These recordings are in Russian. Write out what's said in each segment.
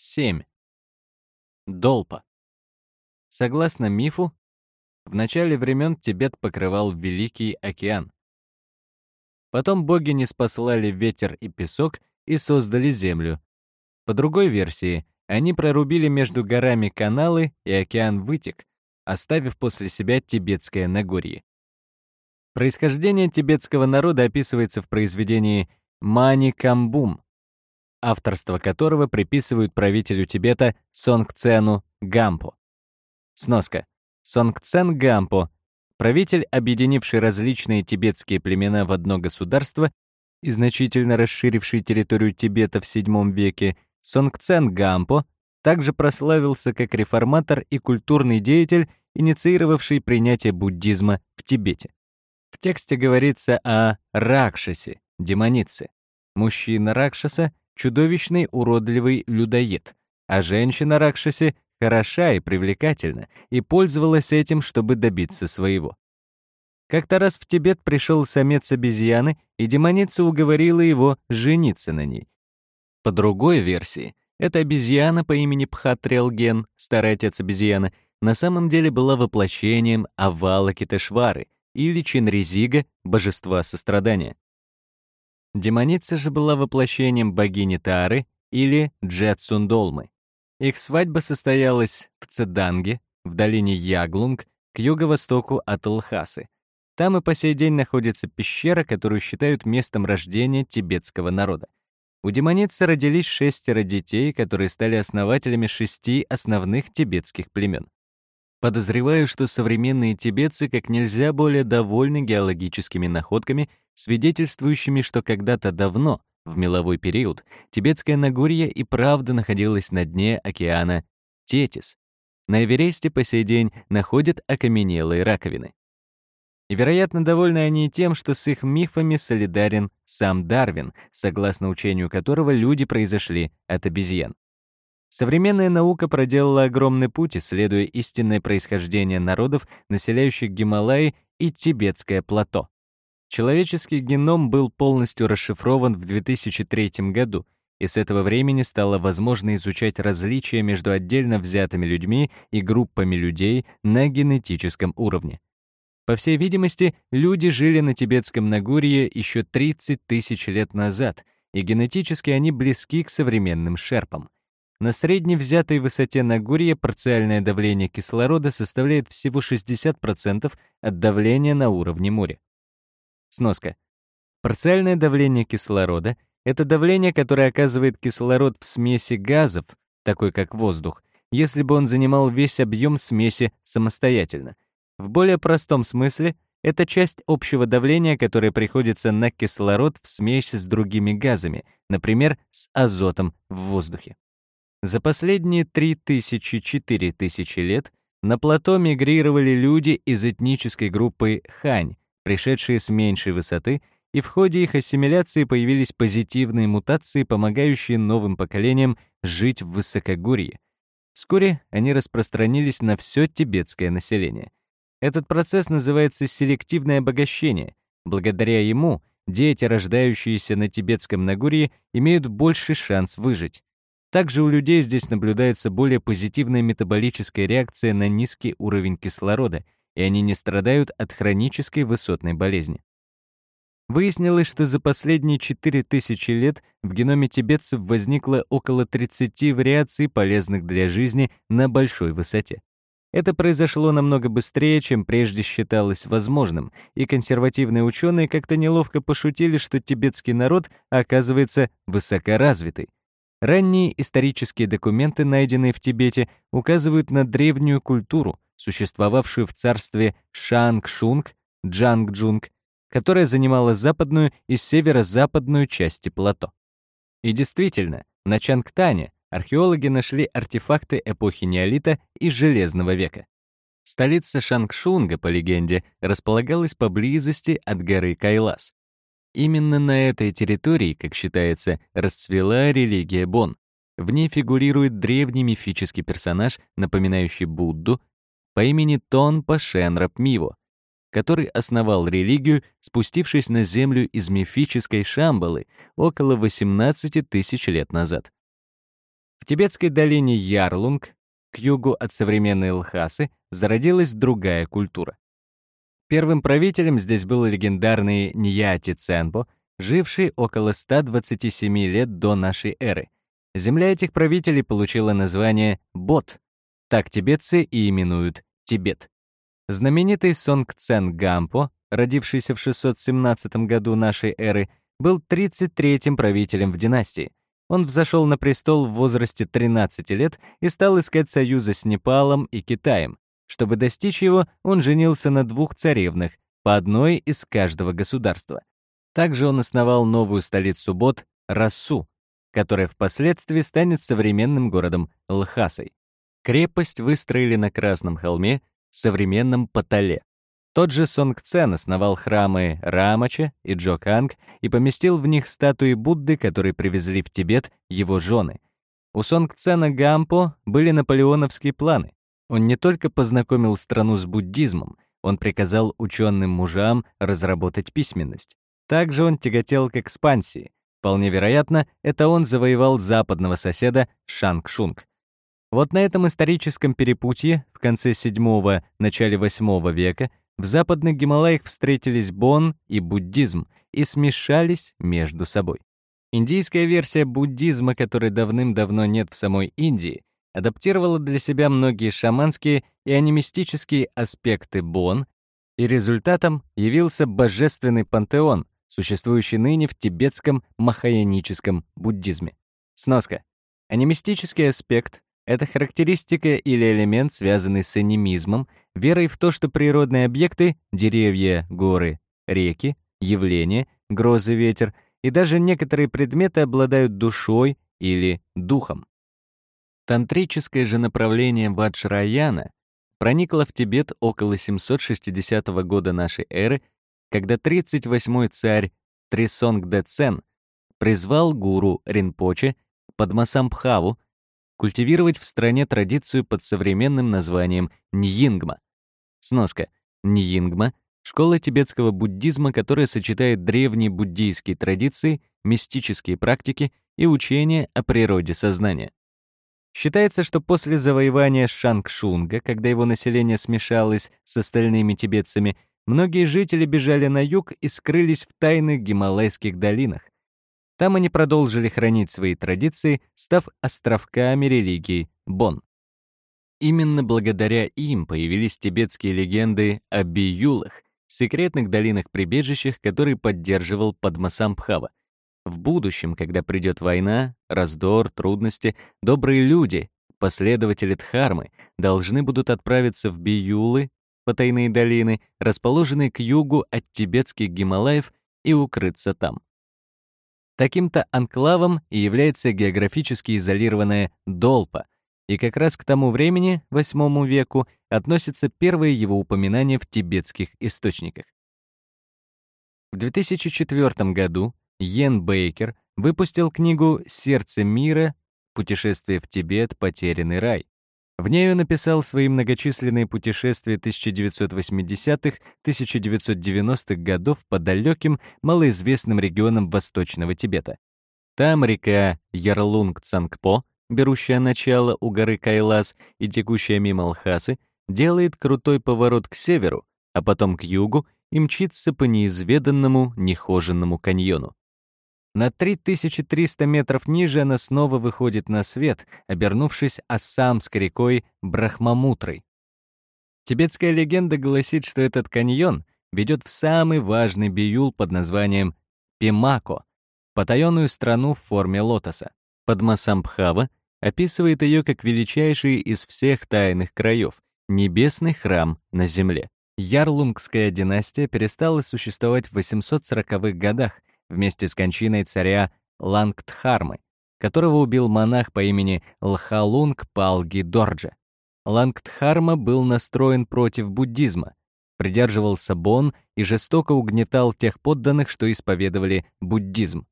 7. Долпа. Согласно мифу, в начале времен Тибет покрывал Великий океан. Потом боги не спаслали ветер и песок и создали землю. По другой версии, они прорубили между горами каналы, и океан вытек, оставив после себя тибетское Нагорье. Происхождение тибетского народа описывается в произведении «Мани Камбум», авторство которого приписывают правителю Тибета Сонгцену Гампо. Сноска. Сонгцен Гампо — правитель, объединивший различные тибетские племена в одно государство и значительно расширивший территорию Тибета в VII веке, Сонгцен Гампо также прославился как реформатор и культурный деятель, инициировавший принятие буддизма в Тибете. В тексте говорится о Ракшасе, демонице. Мужчина Ракшаса чудовищный уродливый людоед, а женщина Ракшаси хороша и привлекательна, и пользовалась этим, чтобы добиться своего. Как-то раз в Тибет пришел самец обезьяны, и демоница уговорила его жениться на ней. По другой версии, эта обезьяна по имени Пхатрелген, старый отец обезьяны, на самом деле была воплощением Авалакитешвары или Чинризига, божества сострадания. Демоница же была воплощением богини Таары или Джетсундолмы. Их свадьба состоялась в Цеданге, в долине Яглунг, к юго-востоку от Лхасы. Там и по сей день находится пещера, которую считают местом рождения тибетского народа. У демоницы родились шестеро детей, которые стали основателями шести основных тибетских племен. Подозреваю, что современные тибетцы как нельзя более довольны геологическими находками, свидетельствующими, что когда-то давно, в меловой период, тибетское Нагорье и правда находилось на дне океана Тетис. На Эвересте по сей день находят окаменелые раковины. И, вероятно, довольны они тем, что с их мифами солидарен сам Дарвин, согласно учению которого люди произошли от обезьян. Современная наука проделала огромный путь, исследуя истинное происхождение народов, населяющих Гималаи и Тибетское плато. Человеческий геном был полностью расшифрован в 2003 году, и с этого времени стало возможно изучать различия между отдельно взятыми людьми и группами людей на генетическом уровне. По всей видимости, люди жили на Тибетском Нагорье еще 30 тысяч лет назад, и генетически они близки к современным шерпам — на средней взятой высоте Нагорья парциальное давление кислорода составляет всего 60% от давления на уровне моря. Сноска. Парциальное давление кислорода — это давление, которое оказывает кислород в смеси газов, такой как воздух, если бы он занимал весь объем смеси самостоятельно. В более простом смысле — это часть общего давления, которое приходится на кислород в смеси с другими газами, например, с азотом в воздухе. За последние 3000-4000 лет на плато мигрировали люди из этнической группы хань, пришедшие с меньшей высоты, и в ходе их ассимиляции появились позитивные мутации, помогающие новым поколениям жить в высокогорье. Вскоре они распространились на все тибетское население. Этот процесс называется селективное обогащение. Благодаря ему дети, рождающиеся на тибетском Нагорье, имеют больший шанс выжить. Также у людей здесь наблюдается более позитивная метаболическая реакция на низкий уровень кислорода, и они не страдают от хронической высотной болезни. Выяснилось, что за последние 4000 лет в геноме тибетцев возникло около 30 вариаций, полезных для жизни на большой высоте. Это произошло намного быстрее, чем прежде считалось возможным, и консервативные ученые как-то неловко пошутили, что тибетский народ оказывается высокоразвитый. Ранние исторические документы, найденные в Тибете, указывают на древнюю культуру, существовавшую в царстве Шангшунг, Джангджунг, которая занимала западную и северо-западную части плато. И действительно, на Чангтане археологи нашли артефакты эпохи неолита и Железного века. Столица Шангшунга, по легенде, располагалась поблизости от горы Кайлас. Именно на этой территории, как считается, расцвела религия Бон. В ней фигурирует древний мифический персонаж, напоминающий Будду, по имени Тонпа Шенрап Миво, который основал религию, спустившись на землю из мифической Шамбалы около 18 тысяч лет назад. В тибетской долине Ярлунг, к югу от современной Лхасы, зародилась другая культура. Первым правителем здесь был легендарный Ньяти Ценбо, живший около 127 лет до нашей эры. Земля этих правителей получила название Бот. Так тибетцы и именуют Тибет. Знаменитый Сонг Цен Гампо, родившийся в 617 году нашей эры, был 33-м правителем в династии. Он взошел на престол в возрасте 13 лет и стал искать союза с Непалом и Китаем. Чтобы достичь его, он женился на двух царевнах, по одной из каждого государства. Также он основал новую столицу Бот — Рассу, которая впоследствии станет современным городом Лхасой. Крепость выстроили на Красном холме, современном Патале. Тот же Сонг Цен основал храмы Рамача и Джоканг и поместил в них статуи Будды, которые привезли в Тибет его жены. У Сонг Цена Гампо были наполеоновские планы. Он не только познакомил страну с буддизмом, он приказал ученым мужам разработать письменность. Также он тяготел к экспансии. Вполне вероятно, это он завоевал западного соседа Шанг-Шунг. Вот на этом историческом перепутье в конце VII – начале VIII века в западных Гималаях встретились Бон и буддизм и смешались между собой. Индийская версия буддизма, которой давным-давно нет в самой Индии, адаптировала для себя многие шаманские и анимистические аспекты Бон, и результатом явился божественный пантеон, существующий ныне в тибетском махаяническом буддизме. Сноска. Анимистический аспект — это характеристика или элемент, связанный с анимизмом, верой в то, что природные объекты — деревья, горы, реки, явления, грозы, ветер — и даже некоторые предметы обладают душой или духом. Тантрическое же направление Ваджраяна проникло в Тибет около 760 года нашей эры, когда 38-й царь Трисонг Дэцен призвал гуру Ринпоче Падмасамбхаву культивировать в стране традицию под современным названием Ньингма. Сноска. Ньингма — школа тибетского буддизма, которая сочетает древние буддийские традиции, мистические практики и учения о природе сознания. Считается, что после завоевания Шангшунга, когда его население смешалось с остальными тибетцами, многие жители бежали на юг и скрылись в тайных гималайских долинах. Там они продолжили хранить свои традиции, став островками религии Бон. Именно благодаря им появились тибетские легенды о биюлах, секретных долинах-прибежищах, которые поддерживал Падмасамбхава. В будущем, когда придет война, раздор, трудности, добрые люди, последователи Дхармы, должны будут отправиться в Биюлы, потайные долины, расположенные к югу от тибетских Гималаев, и укрыться там. Таким-то анклавом и является географически изолированная Долпа, и как раз к тому времени, VIII веку, относятся первые его упоминания в тибетских источниках. В 2004 году Йен Бейкер выпустил книгу «Сердце мира. Путешествие в Тибет. Потерянный рай». В ней он написал свои многочисленные путешествия 1980-1990-х годов по далеким, малоизвестным регионам Восточного Тибета. Там река Ярлунг-Цангпо, берущая начало у горы Кайлас и текущая мимо Лхасы, делает крутой поворот к северу, а потом к югу и мчится по неизведанному, нехоженному каньону. На 3300 метров ниже она снова выходит на свет, обернувшись Ассамской рекой Брахмамутрой. Тибетская легенда гласит, что этот каньон ведет в самый важный биюл под названием Пимако, потаенную страну в форме лотоса. Падмасамбхава описывает ее как величайший из всех тайных краев, небесный храм на земле. Ярлунгская династия перестала существовать в 840-х годах, вместе с кончиной царя Лангтхармы, которого убил монах по имени Лхалунг Палги Дорджа. Лангтхарма был настроен против буддизма, придерживался бон и жестоко угнетал тех подданных, что исповедовали буддизм.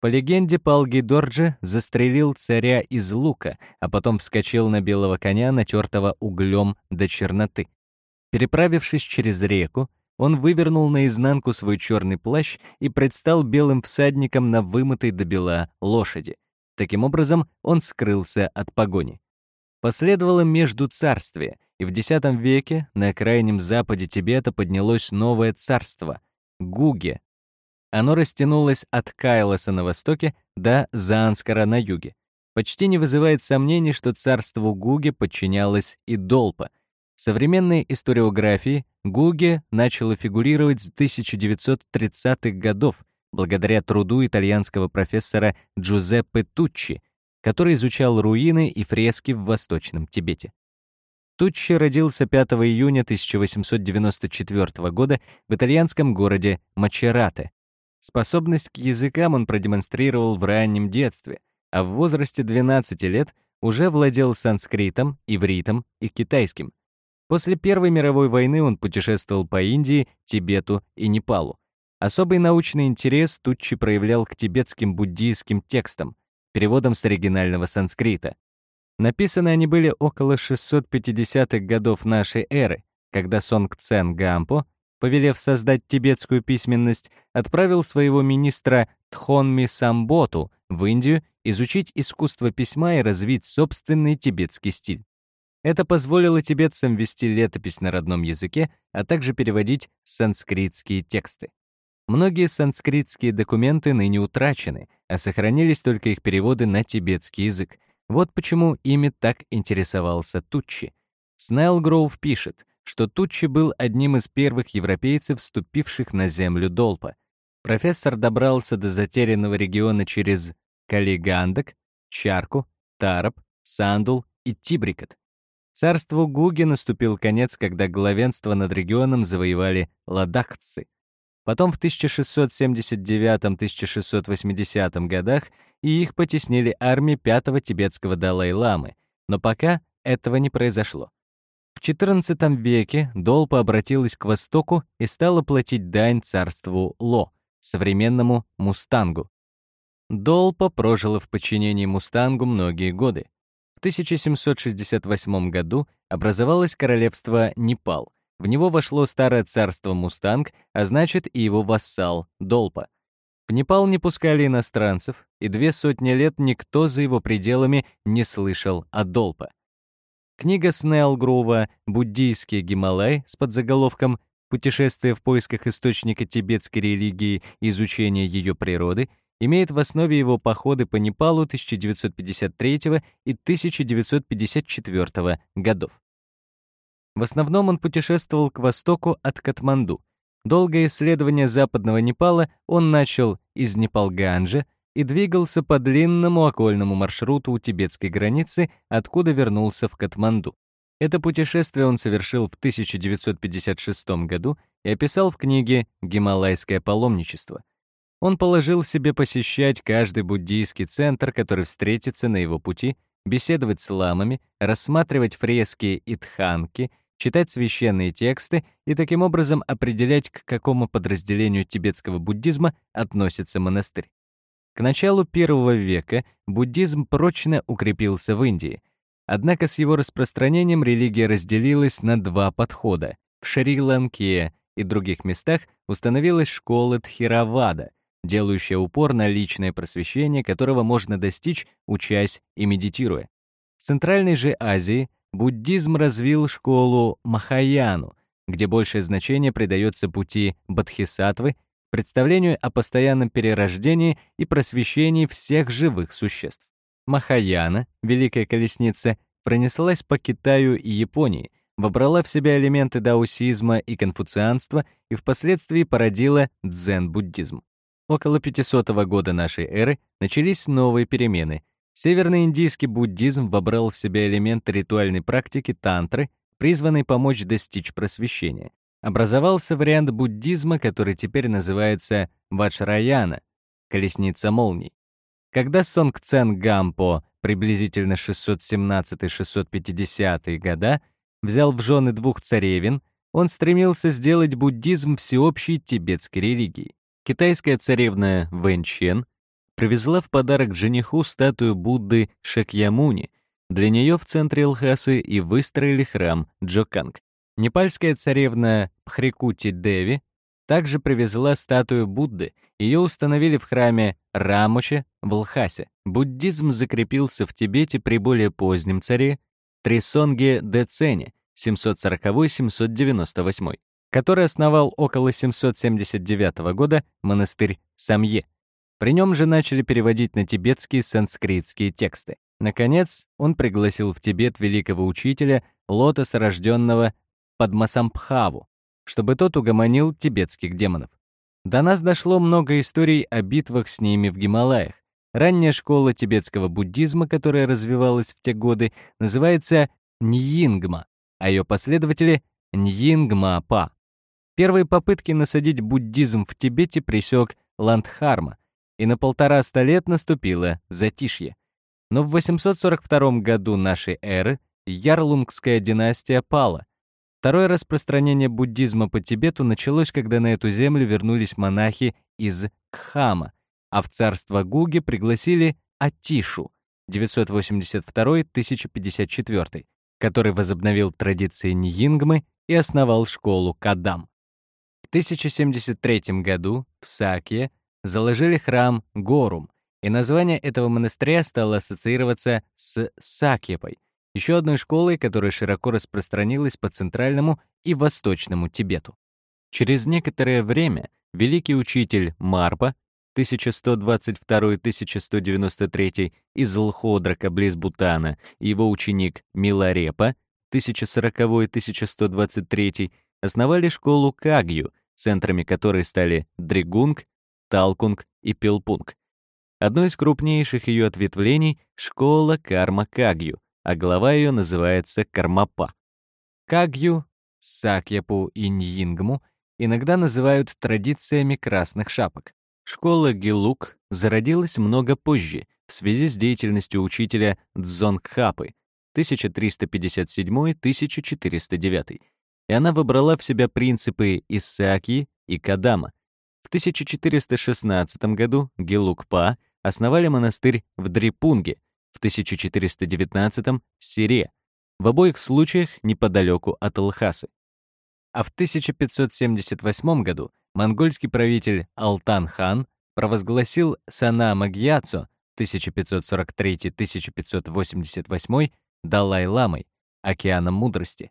По легенде, Палги Дорджи застрелил царя из лука, а потом вскочил на белого коня, натертого углем до черноты. Переправившись через реку, он вывернул наизнанку свой черный плащ и предстал белым всадником на вымытой до бела лошади. Таким образом, он скрылся от погони. Последовало Междуцарствие, и в X веке на крайнем западе Тибета поднялось новое царство — Гуге. Оно растянулось от Кайласа на востоке до Заанскара на юге. Почти не вызывает сомнений, что царству Гуге подчинялась и Долпа. В современной историографии Гуге начало фигурировать с 1930-х годов благодаря труду итальянского профессора Джузеппе Туччи, который изучал руины и фрески в Восточном Тибете. Туччи родился 5 июня 1894 года в итальянском городе Мачерате. Способность к языкам он продемонстрировал в раннем детстве, а в возрасте 12 лет уже владел санскритом, ивритом и китайским. После Первой мировой войны он путешествовал по Индии, Тибету и Непалу. Особый научный интерес Туччи проявлял к тибетским буддийским текстам, переводам с оригинального санскрита. Написаны они были около 650-х годов нашей эры, когда Сонг Цен Гампо, повелев создать тибетскую письменность, отправил своего министра Тхонми Самботу в Индию изучить искусство письма и развить собственный тибетский стиль. Это позволило тибетцам вести летопись на родном языке, а также переводить санскритские тексты. Многие санскритские документы ныне утрачены, а сохранились только их переводы на тибетский язык, вот почему ими так интересовался Туччи. Снеллгроув пишет, что Туччи был одним из первых европейцев, вступивших на землю Долпа. Профессор добрался до затерянного региона через Калигандак, Чарку, Тараб, Сандул и Тибрикат. Царству Гуги наступил конец, когда главенство над регионом завоевали ладахцы. Потом в 1679-1680 годах и их потеснили армии пятого тибетского Далай-ламы, но пока этого не произошло. В XIV веке Долпа обратилась к востоку и стала платить дань царству Ло, современному Мустангу. Долпа прожила в подчинении Мустангу многие годы. В 1768 году образовалось королевство Непал. В него вошло старое царство Мустанг, а значит и его вассал Долпа. В Непал не пускали иностранцев, и две сотни лет никто за его пределами не слышал о Долпа. Книга Снеллгрува «Буддийский Гималай» с подзаголовком «Путешествие в поисках источника тибетской религии и изучение ее природы» имеет в основе его походы по Непалу 1953 и 1954 годов. В основном он путешествовал к востоку от Катманду, Долгое исследование западного Непала он начал из Непалганджа и двигался по длинному окольному маршруту у тибетской границы, откуда вернулся в Катманду. Это путешествие он совершил в 1956 году и описал в книге «Гималайское паломничество». Он положил себе посещать каждый буддийский центр, который встретится на его пути, беседовать с ламами, рассматривать фрески и тханки — читать священные тексты и таким образом определять, к какому подразделению тибетского буддизма относится монастырь. К началу первого века буддизм прочно укрепился в Индии. Однако с его распространением религия разделилась на два подхода. В Шри-Ланке и других местах установилась школа Тхиравада, делающая упор на личное просвещение, которого можно достичь, учась и медитируя. В Центральной же Азии буддизм развил школу Махаяну, где большее значение придается пути Бодхисаттвы, представлению о постоянном перерождении и просвещении всех живых существ. Махаяна, Великая Колесница, пронеслась по Китаю и Японии, вобрала в себя элементы даосизма и конфуцианства и впоследствии породила дзен-буддизм. Около 500 года нашей эры начались новые перемены — Северноиндийский буддизм вобрал в себя элементы ритуальной практики тантры, призванной помочь достичь просвещения. Образовался вариант буддизма, который теперь называется Вачраяна — колесница молний. Когда Сонг Цен Гампо, приблизительно 617-650 года, взял в жены двух царевин, он стремился сделать буддизм всеобщей тибетской религией. Китайская царевна Вэньчен привезла в подарок жениху статую Будды Шакьямуни. Для нее в центре Лхасы и выстроили храм Джоканг. Непальская царевна Хрикути Деви также привезла статую Будды. Ее установили в храме Рамуче в Лхасе. Буддизм закрепился в Тибете при более позднем царе Трисонге Децене 740-798, который основал около 779 года монастырь Самье. При нем же начали переводить на тибетские санскритские тексты. Наконец, он пригласил в Тибет великого учителя, лотоса рожденного Падмасамбхаву, чтобы тот угомонил тибетских демонов. До нас дошло много историй о битвах с ними в Гималаях. Ранняя школа тибетского буддизма, которая развивалась в те годы, называется Ньингма, а ее последователи — Ньингма-па. Первые попытки насадить буддизм в Тибете пресек Ландхарма, и на полтора ста лет наступило затишье. Но в 842 году нашей эры Ярлунгская династия пала. Второе распространение буддизма по Тибету началось, когда на эту землю вернулись монахи из Кхама, а в царство Гуги пригласили Атишу 982-1054, который возобновил традиции Ньингмы и основал школу Кадам. В 1073 году в Сакье заложили храм Горум, и название этого монастыря стало ассоциироваться с Сакьепой, еще одной школой, которая широко распространилась по центральному и восточному Тибету. Через некоторое время великий учитель Марпа 1122-1193 из Лходрака близ Бутана и его ученик Миларепа 1040-1123 основали школу Кагью, центрами которой стали Дригунг, Талкунг и Пилпунг. Одно из крупнейших ее ответвлений — школа Карма Кагью, а глава ее называется Кармапа. Кагью, Сакьяпу и Ньингму иногда называют традициями красных шапок. Школа Гилук зародилась много позже в связи с деятельностью учителя Дзонгхапы 1357-1409, и она выбрала в себя принципы Исаки и Кадама, в 1416 году Гелукпа основали монастырь в Дрипунге, в 1419 в Сире, в обоих случаях неподалеку от Лхасы. А в 1578 году монгольский правитель Алтан-хан провозгласил Сана Магьяцо 1543-1588 Далай-ламой, океаном мудрости.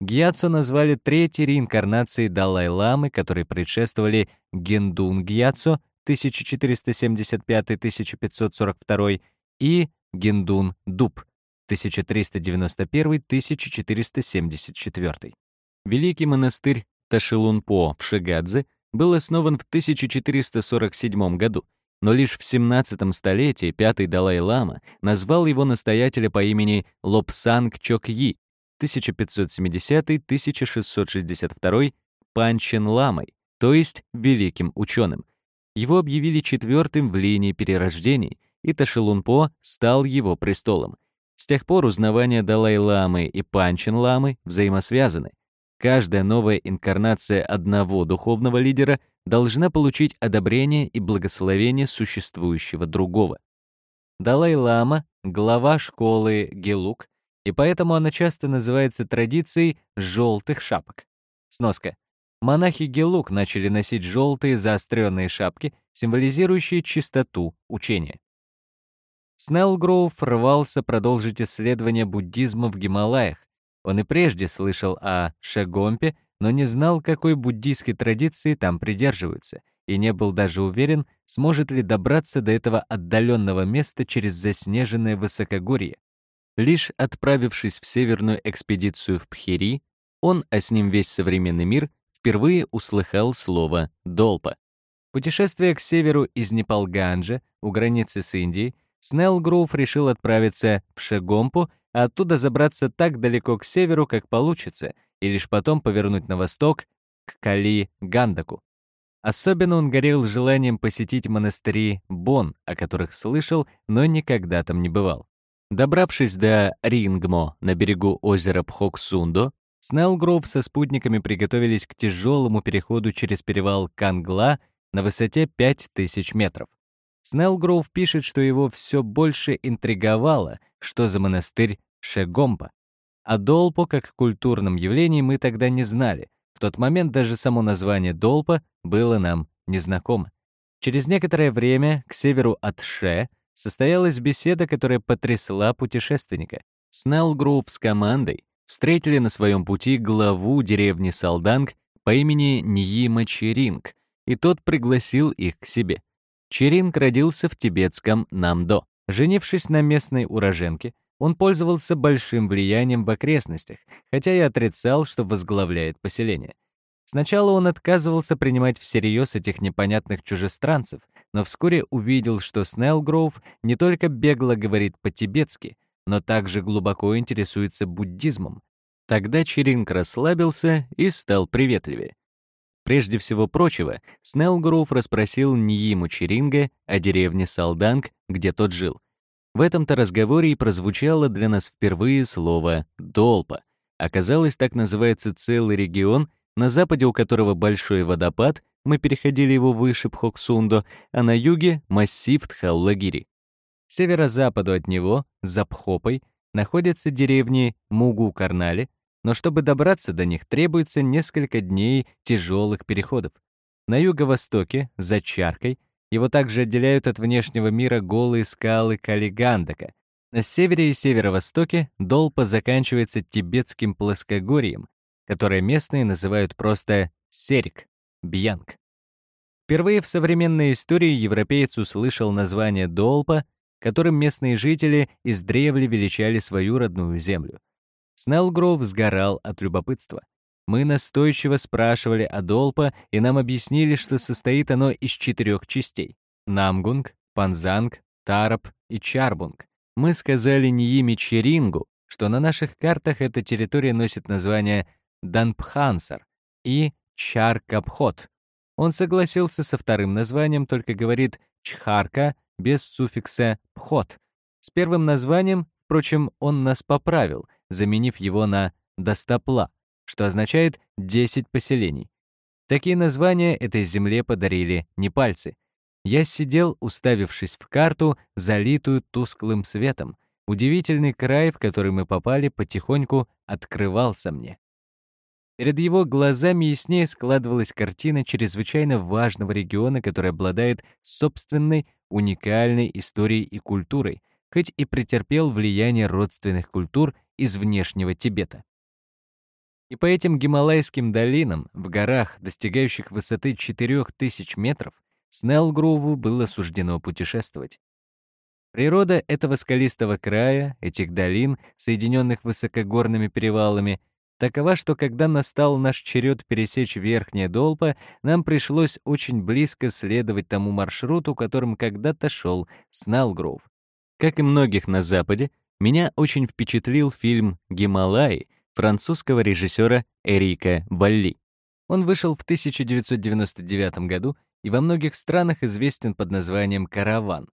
Гьяцо назвали третьей реинкарнацией Далай-ламы, которые предшествовали Гендун Гьяцо 1475-1542 и Гендун Дуб 1391-1474. Великий монастырь Ташилунпо в Шигадзе был основан в 1447 году, но лишь в 17 столетии пятый Далай-лама назвал его настоятеля по имени Лобсанг Чокьи 1570-1662 Панчен Ламой, то есть великим ученым. Его объявили четвертым в линии перерождений, и Ташилунпо стал его престолом. С тех пор узнавания Далай-ламы и Панчен-ламы взаимосвязаны. Каждая новая инкарнация одного духовного лидера должна получить одобрение и благословение существующего другого. Далай-лама, глава школы Гелук, и поэтому она часто называется традицией желтых шапок. Сноска. Монахи Гелук начали носить желтые заостренные шапки, символизирующие чистоту учения. Снеллгроув рвался продолжить исследование буддизма в Гималаях. Он и прежде слышал о Шегомпе, но не знал, какой буддийской традиции там придерживаются, и не был даже уверен, сможет ли добраться до этого отдаленного места через заснеженное высокогорье. Лишь отправившись в северную экспедицию в Пхири, он, а с ним весь современный мир, впервые услыхал слово «долпа». Путешествие к северу из Непалганджа, у границы с Индией, Снеллгроув решил отправиться в Шегомпу, а оттуда забраться так далеко к северу, как получится, и лишь потом повернуть на восток, к Кали-Гандаку. Особенно он горел желанием посетить монастыри Бон, о которых слышал, но никогда там не бывал. Добравшись до Рингмо на берегу озера Пхоксундо, Снеллгров со спутниками приготовились к тяжелому переходу через перевал Кангла на высоте 5000 метров. Снеллгров пишет, что его все больше интриговало, что за монастырь Шегомпа. О Долпо как культурном явлении мы тогда не знали. В тот момент даже само название Долпа было нам незнакомо. Через некоторое время к северу от Ше состоялась беседа, которая потрясла путешественника. Снеллгрув с командой встретили на своем пути главу деревни Салданг по имени Ниима Черинг, и тот пригласил их к себе. Черинг родился в тибетском Намдо. Женившись на местной уроженке, он пользовался большим влиянием в окрестностях, хотя и отрицал, что возглавляет поселение. Сначала он отказывался принимать всерьез этих непонятных чужестранцев, но вскоре увидел, что Снеллгроув не только бегло говорит по-тибетски, но также глубоко интересуется буддизмом. Тогда Черинг расслабился и стал приветливее. Прежде всего прочего, Снеллгроув расспросил Нииму Черинга о деревне Салданг, где тот жил. В этом-то разговоре и прозвучало для нас впервые слово «долпа». Оказалось, так называется целый регион, на западе у которого большой водопад, мы переходили его выше Пхоксундо, а на юге — массив Тхаулагири. Северо-западу от него, за Пхопой, находятся деревни Мугу-Карнали, но чтобы добраться до них, требуется несколько дней тяжелых переходов. На юго-востоке, за Чаркой, его также отделяют от внешнего мира голые скалы Калигандака. На севере и северо-востоке Долпа заканчивается тибетским плоскогорьем, которое местные называют просто Серик, Бьянг. Впервые в современной истории европеец услышал название Долпа, которым местные жители издревле величали свою родную землю. Снеллгров сгорал от любопытства. Мы настойчиво спрашивали о Долпа, и нам объяснили, что состоит оно из четырех частей — Намгунг, Панзанг, Тарап и Чарбунг. Мы сказали Ниими Черингу, что на наших картах эта территория носит название Данпхансар и Чаркабхот. Он согласился со вторым названием, только говорит Чхарка без суффикса «пхот». С первым названием, впрочем, он нас поправил — заменив его на «достопла», что означает «10 поселений». Такие названия этой земле подарили не пальцы. Я сидел, уставившись в карту, залитую тусклым светом. Удивительный край, в который мы попали, потихоньку открывался мне. Перед его глазами яснее складывалась картина чрезвычайно важного региона, который обладает собственной, уникальной историей и культурой, хоть и претерпел влияние родственных культур из внешнего Тибета. И по этим гималайским долинам, в горах, достигающих высоты 4000 метров, Снеллгроуву было суждено путешествовать. Природа этого скалистого края, этих долин, соединенных высокогорными перевалами, такова, что когда настал наш черед пересечь Верхнее Долпа, нам пришлось очень близко следовать тому маршруту, которым когда-то шел Снеллгроув. Как и многих на Западе, меня очень впечатлил фильм «Гималаи» французского режиссера Эрика Балли. Он вышел в 1999 году и во многих странах известен под названием «Караван».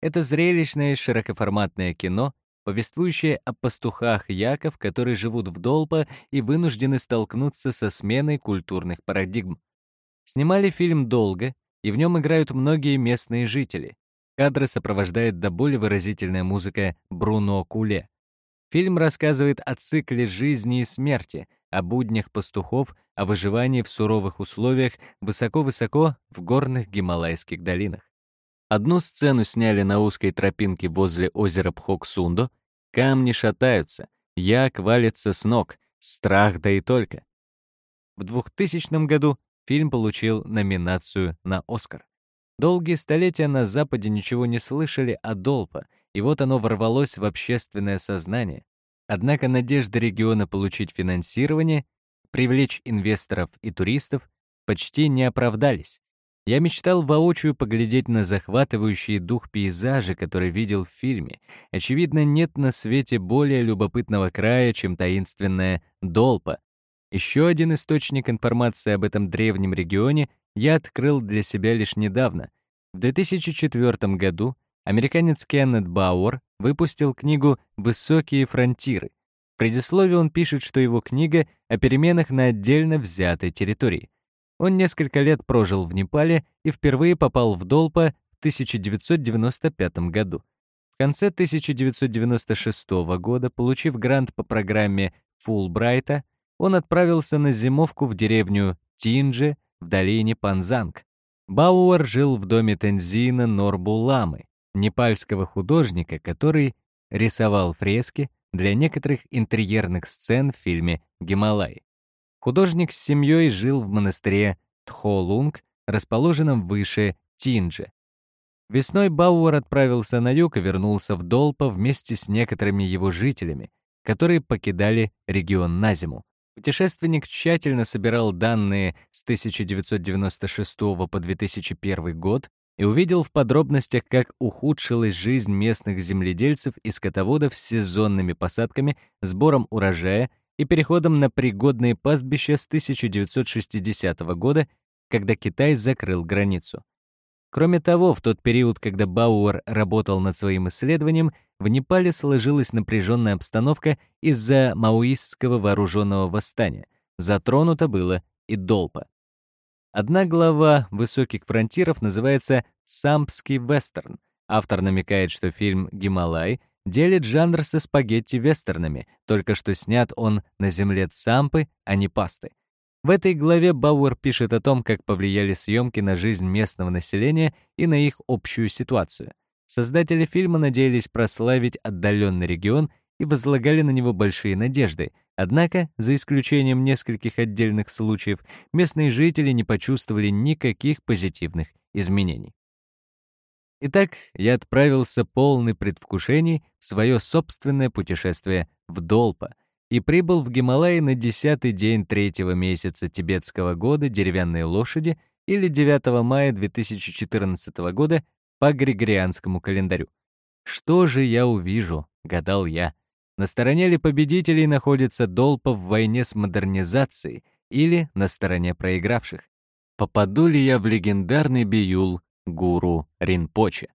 Это зрелищное широкоформатное кино, повествующее о пастухах яков, которые живут в Долпа и вынуждены столкнуться со сменой культурных парадигм. Снимали фильм долго, и в нем играют многие местные жители. Кадры сопровождает до боли выразительная музыка Бруно Куле. Фильм рассказывает о цикле жизни и смерти, о буднях пастухов, о выживании в суровых условиях высоко-высоко в горных гималайских долинах. Одну сцену сняли на узкой тропинке возле озера Пхоксундо. Камни шатаются, як валится с ног, страх да и только. В 2000 году фильм получил номинацию на «Оскар». Долгие столетия на Западе ничего не слышали о Долпа, и вот оно ворвалось в общественное сознание. Однако надежды региона получить финансирование, привлечь инвесторов и туристов почти не оправдались. Я мечтал воочию поглядеть на захватывающий дух пейзажи, который видел в фильме. Очевидно, нет на свете более любопытного края, чем таинственная Долпа. Еще один источник информации об этом древнем регионе я открыл для себя лишь недавно. В 2004 году американец Кеннет Бауэр выпустил книгу «Высокие фронтиры». В предисловии он пишет, что его книга о переменах на отдельно взятой территории. Он несколько лет прожил в Непале и впервые попал в Долпа в 1995 году. В конце 1996 года, получив грант по программе Фулбрайта, он отправился на зимовку в деревню Тинджи в долине Панзанг. Бауэр жил в доме Тензина Норбуламы, непальского художника, который рисовал фрески для некоторых интерьерных сцен в фильме «Гималай». Художник с семьей жил в монастыре Тхолунг, расположенном выше Тинджи. Весной Бауэр отправился на юг и вернулся в Долпа вместе с некоторыми его жителями, которые покидали регион на зиму. Путешественник тщательно собирал данные с 1996 по 2001 год и увидел в подробностях, как ухудшилась жизнь местных земледельцев и скотоводов с сезонными посадками, сбором урожая и переходом на пригодные пастбища с 1960 года, когда Китай закрыл границу. Кроме того, в тот период, когда Бауэр работал над своим исследованием, в Непале сложилась напряженная обстановка из-за маоистского вооруженного восстания. Затронуто было и Долпа. Одна глава «Высоких фронтиров» называется «Сампский вестерн». Автор намекает, что фильм «Гималай» делит жанр со спагетти-вестернами, только что снят он на земле Цампы, а не Пасты. В этой главе Бауэр пишет о том, как повлияли съемки на жизнь местного населения и на их общую ситуацию. Создатели фильма надеялись прославить отдаленный регион и возлагали на него большие надежды, Однако, за исключением нескольких отдельных случаев, местные жители не почувствовали никаких позитивных изменений. Итак, я отправился полный предвкушений в свое собственное путешествие в Долпа и прибыл в Гималаи на десятый день третьего месяца тибетского года деревянной лошади или 9 мая 2014 года по григорианскому календарю. Что же я увижу, гадал я. На стороне ли победителей находится Долпа в войне с модернизацией или на стороне проигравших? Попаду ли я в легендарный биюл гуру Ринпоче?